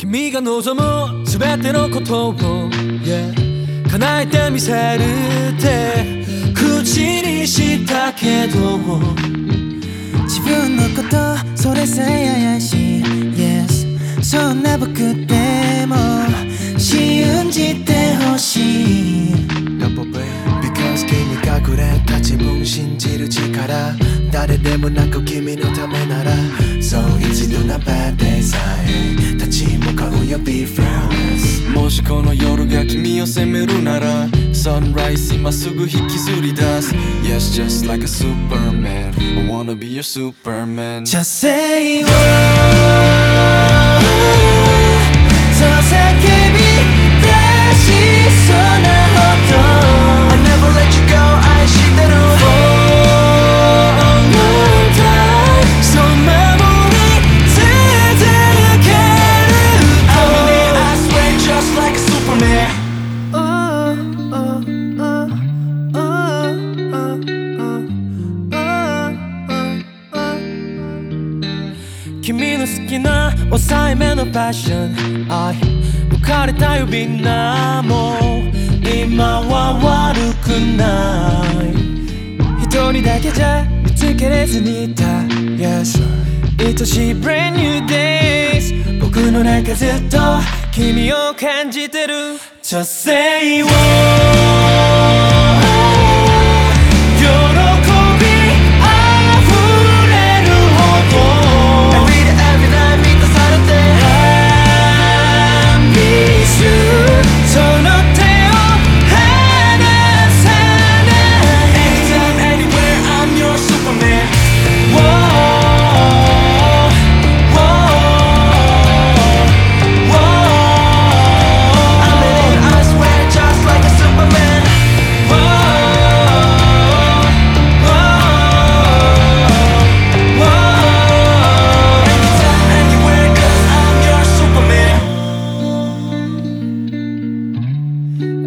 君が望む全てのことを、yeah、叶えてみせるって口にしたけど。自分のことそれさえ怪しい。Yes そんな僕でも信じてほしい。Because 君がくれた自分信じる力。誰でもなく君のためなら。そう一度なべです Be fearless もしこの夜が君を責めるなら Sunrise 今すぐ引きずり出す Yes just like a superman I wanna be your superman Just say what 君の好きな抑えめのファッション愛浮かれた指な。も今は悪くない。一人だけじゃ見つけれずにいた。Yes 愛しい brand new days 僕の中ずっと君を感じてる。Just say what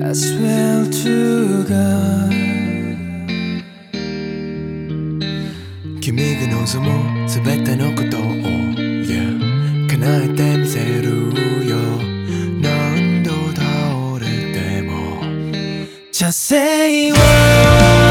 I swear to God 君が望む全てのことを、yeah、叶えてみせるよ何度倒れても Just say what